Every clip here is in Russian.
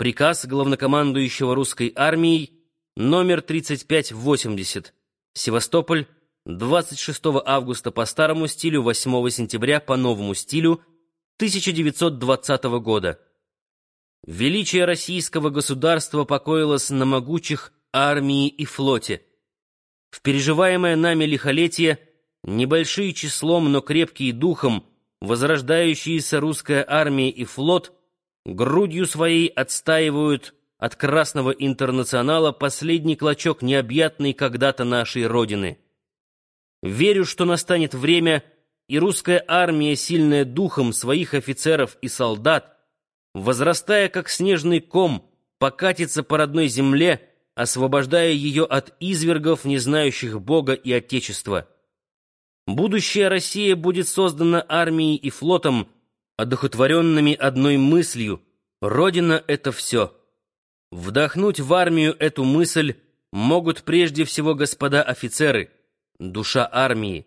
Приказ главнокомандующего русской армией номер 3580. Севастополь, 26 августа по старому стилю, 8 сентября по новому стилю 1920 года. Величие российского государства покоилось на могучих армии и флоте. В переживаемое нами лихолетие небольшие числом, но крепкие духом, возрождающиеся русская армия и флот — грудью своей отстаивают от Красного Интернационала последний клочок необъятной когда-то нашей Родины. Верю, что настанет время, и русская армия, сильная духом своих офицеров и солдат, возрастая как снежный ком, покатится по родной земле, освобождая ее от извергов, не знающих Бога и Отечества. Будущая Россия будет создана армией и флотом, одухотворенными одной мыслью «Родина — это все». Вдохнуть в армию эту мысль могут прежде всего господа офицеры, душа армии.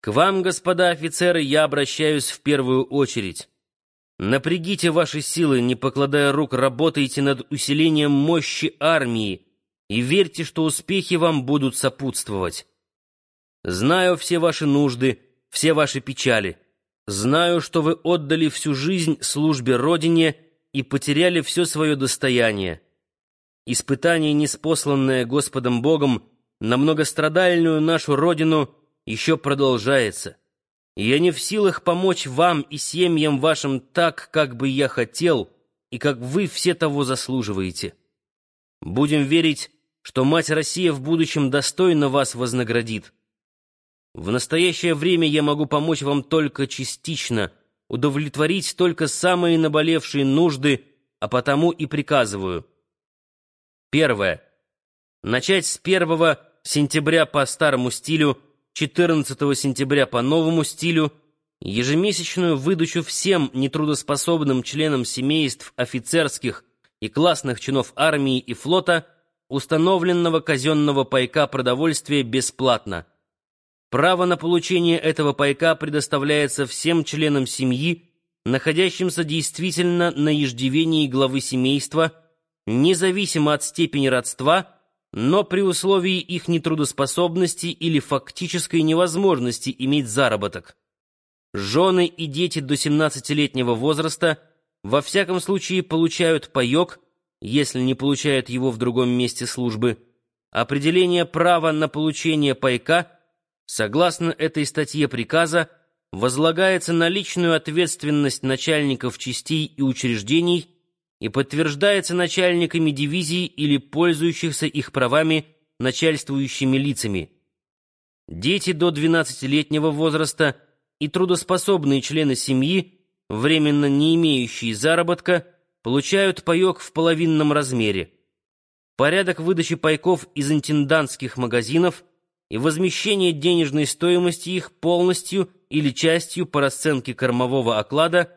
К вам, господа офицеры, я обращаюсь в первую очередь. Напрягите ваши силы, не покладая рук, работайте над усилением мощи армии и верьте, что успехи вам будут сопутствовать. Знаю все ваши нужды, все ваши печали. Знаю, что вы отдали всю жизнь службе Родине и потеряли все свое достояние. Испытание, неспосланное Господом Богом на многострадальную нашу Родину, еще продолжается. Я не в силах помочь вам и семьям вашим так, как бы я хотел, и как вы все того заслуживаете. Будем верить, что Мать Россия в будущем достойно вас вознаградит. В настоящее время я могу помочь вам только частично, удовлетворить только самые наболевшие нужды, а потому и приказываю. Первое. Начать с 1 сентября по старому стилю, 14 сентября по новому стилю, ежемесячную выдачу всем нетрудоспособным членам семейств офицерских и классных чинов армии и флота установленного казенного пайка продовольствия бесплатно. Право на получение этого пайка предоставляется всем членам семьи, находящимся действительно на иждивении главы семейства, независимо от степени родства, но при условии их нетрудоспособности или фактической невозможности иметь заработок. Жены и дети до 17-летнего возраста во всяком случае получают паек, если не получают его в другом месте службы. Определение права на получение пайка – Согласно этой статье приказа, возлагается на личную ответственность начальников частей и учреждений и подтверждается начальниками дивизий или пользующихся их правами начальствующими лицами. Дети до 12-летнего возраста и трудоспособные члены семьи, временно не имеющие заработка, получают паек в половинном размере. Порядок выдачи пайков из интендантских магазинов – и возмещение денежной стоимости их полностью или частью по расценке кормового оклада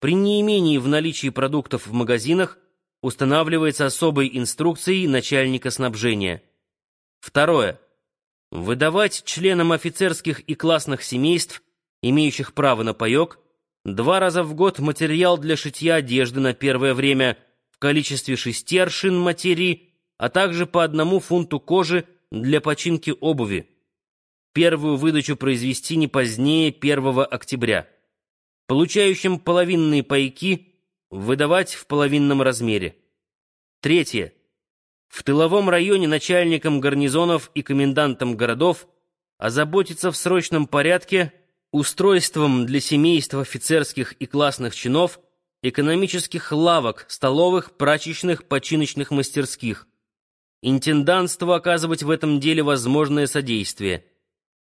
при неимении в наличии продуктов в магазинах устанавливается особой инструкцией начальника снабжения. Второе. Выдавать членам офицерских и классных семейств, имеющих право на паек, два раза в год материал для шитья одежды на первое время в количестве шести аршин материи, а также по одному фунту кожи для починки обуви. Первую выдачу произвести не позднее 1 октября. Получающим половинные пайки выдавать в половинном размере. Третье. В тыловом районе начальникам гарнизонов и комендантам городов озаботиться в срочном порядке устройством для семейств офицерских и классных чинов экономических лавок, столовых, прачечных, починочных мастерских, интендантству оказывать в этом деле возможное содействие.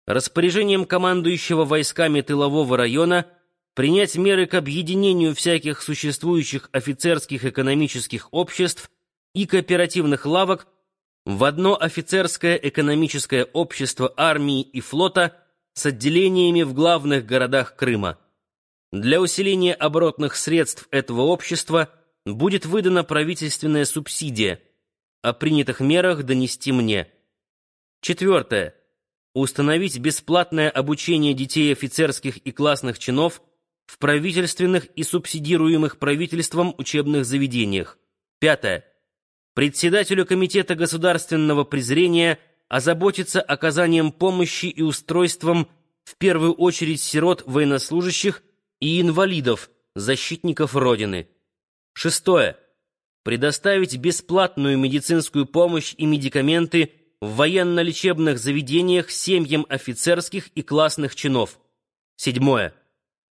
Распоряжением командующего войсками тылового района принять меры к объединению всяких существующих офицерских экономических обществ и кооперативных лавок в одно офицерское экономическое общество армии и флота с отделениями в главных городах Крыма. Для усиления оборотных средств этого общества будет выдана правительственная субсидия – о принятых мерах донести мне. Четвертое. Установить бесплатное обучение детей офицерских и классных чинов в правительственных и субсидируемых правительством учебных заведениях. Пятое. Председателю Комитета государственного презрения озаботиться оказанием помощи и устройством в первую очередь сирот военнослужащих и инвалидов, защитников Родины. Шестое. Предоставить бесплатную медицинскую помощь и медикаменты в военно-лечебных заведениях семьям офицерских и классных чинов. Седьмое.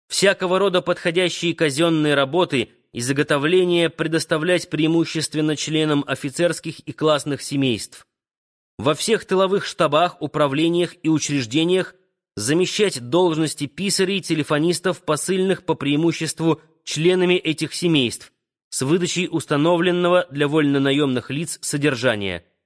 Всякого рода подходящие казенные работы и заготовления предоставлять преимущественно членам офицерских и классных семейств. Во всех тыловых штабах, управлениях и учреждениях замещать должности писарей, телефонистов, посыльных по преимуществу членами этих семейств с выдачей установленного для вольнонаемных лиц содержания –